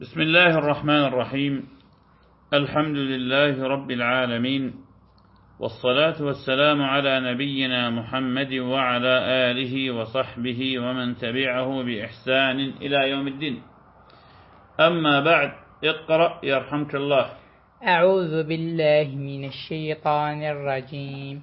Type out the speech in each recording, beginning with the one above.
بسم الله الرحمن الرحيم. الحمد لله رب العالمين. والصلاة والسلام على نبينا محمد وعلى آله وصحبه ومن تبعه بإحسان إلى يوم الدين. أما بعد اقرأ يرحمك الله. أعوذ بالله من الشيطان الرجيم.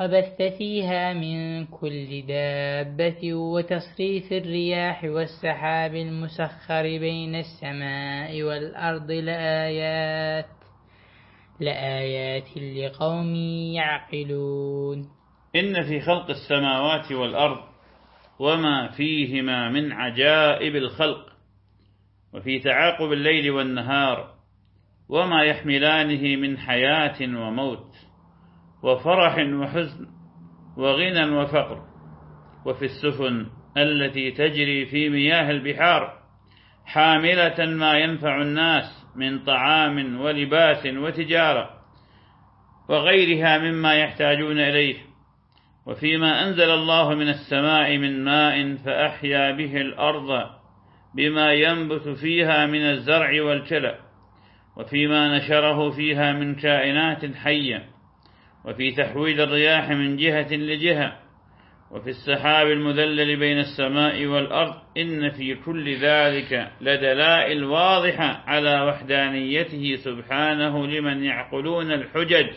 وبث فيها من كل دابة وتصريف الرياح والسحاب المسخر بين السماء والأرض لآيات لآيات لقوم يعقلون. إن في خلق السماوات والأرض وما فيهما من عجائب الخلق وفي تعاقب الليل والنهار وما يحملانه من حياة وموت. وفرح وحزن وغنى وفقر. وفي السفن التي تجري في مياه البحار حاملة ما ينفع الناس من طعام ولباس وتجارة وغيرها مما يحتاجون إليه. وفيما أنزل الله من السماء من ماء فأحيا به الأرض بما ينبت فيها من الزرع والكلى. وفيما نشره فيها من كائنات حية وفي تحويل الرياح من جهة لجهة وفي السحاب المذلل بين السماء والأرض إن في كل ذلك لدلائل واضحة على وحدانيته سبحانه لمن يعقلون الحجج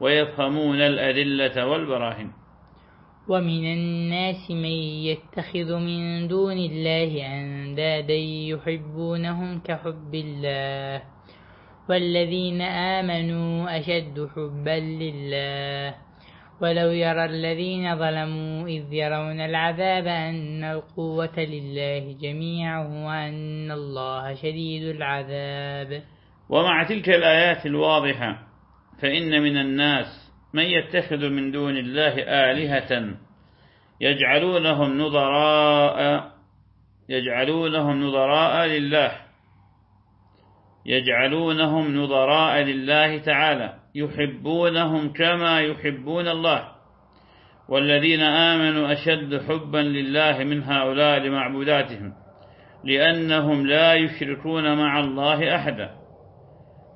ويفهمون الأدلة والبراهين ومن الناس من يتخذ من دون الله أندادا يحبونهم كحب الله. والذين آمنوا أشد حبا لله. ولو يرى الذين ظلموا إذ يرون العذاب أن القوة لله جميعا وأن الله شديد العذاب. ومع تلك الآيات الواضحة فإن من الناس من يتخذ من دون الله آلهة يجعلونهم نظراء يجعلونهم نظراء لله. يجعلونهم نظراء لله تعالى يحبونهم كما يحبون الله. والذين آمنوا أشد حبا لله من هؤلاء لمعبوداتهم لأنهم لا يشركون مع الله أحدا.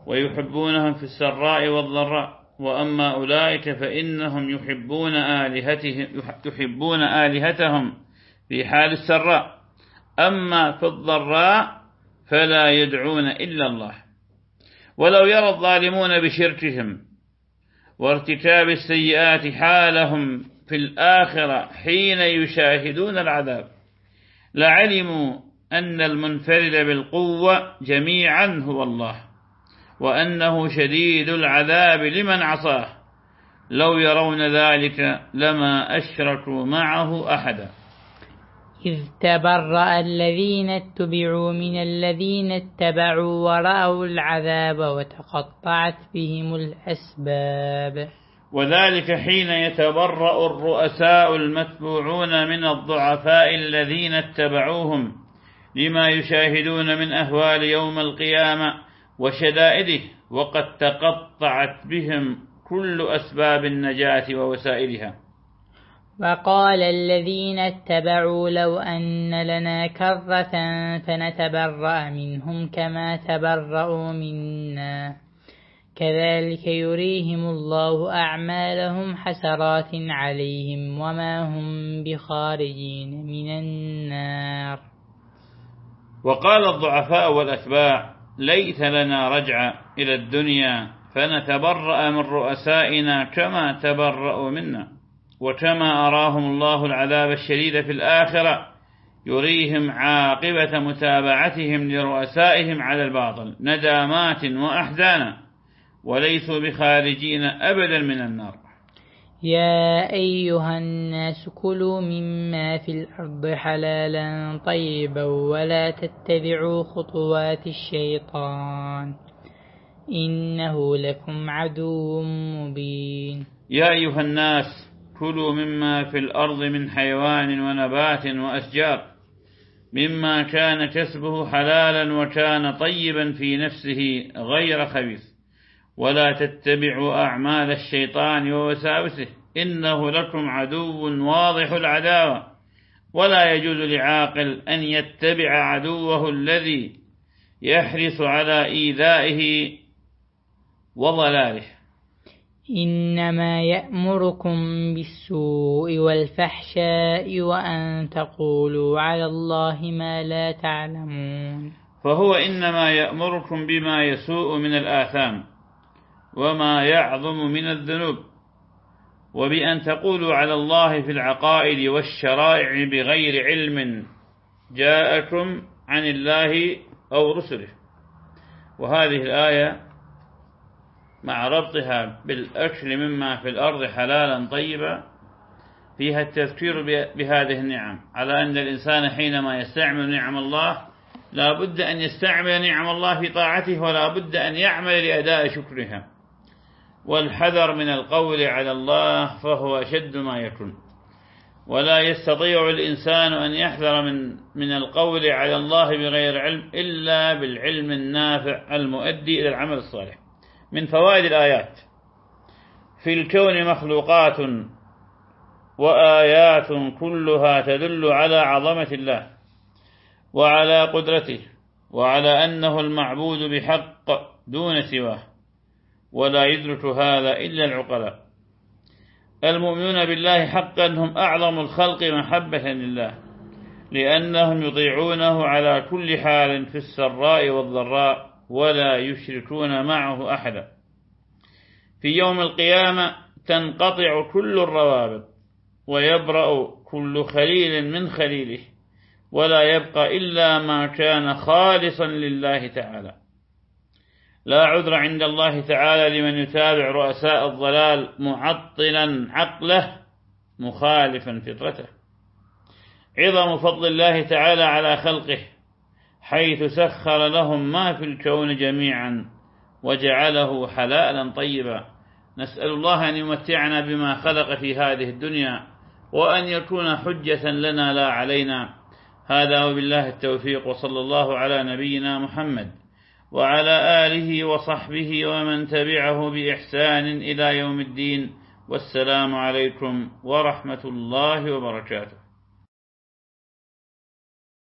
ويحبونهم في السراء والضراء وأما أولئك فإنهم يحبون آلهتهم يحبون آلهتهم في حال السراء. أما في الضراء فلا يدعون إلا الله. ولو يرى الظالمون بشركهم وارتكاب السيئات حالهم في الآخرة حين يشاهدون العذاب لعلموا أن المنفرد بالقوة جميعا هو الله وأنه شديد العذاب لمن عصاه. لو يرون ذلك لما أشركوا معه أحدا. إذ تبرأ الذين اتبعوا من الذين اتبعوا ورأوا العذاب وتقطعت بهم الأسباب. وذلك حين يتبرأ الرؤساء المتبوعون من الضعفاء الذين اتبعوهم لما يشاهدون من أهوال يوم القيامة وشدائده وقد تقطعت بهم كل أسباب النجاة ووسائلها. وقال الذين اتبعوا لو أن لنا كرة فنتبرأ منهم كما تبرأوا منا. كذلك يريهم الله أعمالهم حسرات عليهم وما هم بخارجين من النار. وقال الضعفاء والأتباع ليت لنا رجع إلى الدنيا فنتبرأ من رؤسائنا كما تبرأوا منا. وكما أراهم الله العذاب الشديد في الآخرة يريهم عاقبة متابعتهم لرؤسائهم على الباطل ندامات وأحزانا وليسوا بخارجين أبدا من النار. يا أيها الناس كلوا مما في الأرض حلالا طيبا ولا تتبعوا خطوات الشيطان إنه لكم عدو مبين. يا أيها الناس كلوا مما في الأرض من حيوان ونبات وأشجار مما كان كسبه حلالا وكان طيبا في نفسه غير خبيث. ولا تتبعوا أعمال الشيطان ووساوسه إنه لكم عدو واضح العداوة. ولا يجوز لعاقل أن يتبع عدوه الذي يحرص على إيذائه وضلاله. إنما يأمركم بالسوء والفحشاء وأن تقولوا على الله ما لا تعلمون. فهو إنما يأمركم بما يسوء من الآثام وما يعظم من الذنوب وبأن تقولوا على الله في العقائد والشرائع بغير علم جاءكم عن الله أو رسله. وهذه الآية مع ربطها بالأكل مما في الأرض حلالا طيبا فيها التذكير بهذه النعم. على أن الإنسان حينما يستعمل نعم الله لا بد أن يستعمل نعم الله في طاعته ولا بد أن يعمل لأداء شكرها. والحذر من القول على الله فهو أشد ما يكون. ولا يستطيع الإنسان أن يحذر من من القول على الله بغير علم إلا بالعلم النافع المؤدي إلى العمل الصالح. من فوائد الآيات. في الكون مخلوقات وآيات كلها تدل على عظمة الله وعلى قدرته وعلى أنه المعبود بحق دون سواه ولا يدرك هذا إلا العقلاء. المؤمنون بالله حقا هم أعظم الخلق محبة لله لأنهم يطيعونه على كل حال في السراء والضراء ولا يشركون معه أحدا. في يوم القيامة تنقطع كل الروابط ويبرأ كل خليل من خليله ولا يبقى إلا ما كان خالصا لله تعالى. لا عذر عند الله تعالى لمن يتابع رؤساء الضلال معطلا عقله مخالفا فطرته. عظم فضل الله تعالى على خلقه. حيث سخر لهم ما في الكون جميعا وجعله حلالا طيبا. نسأل الله أن يمتعنا بما خلق في هذه الدنيا وأن يكون حجة لنا لا علينا. هذا وبالله التوفيق وصلى الله على نبينا محمد وعلى آله وصحبه ومن تبعه بإحسان إلى يوم الدين. والسلام عليكم ورحمة الله وبركاته.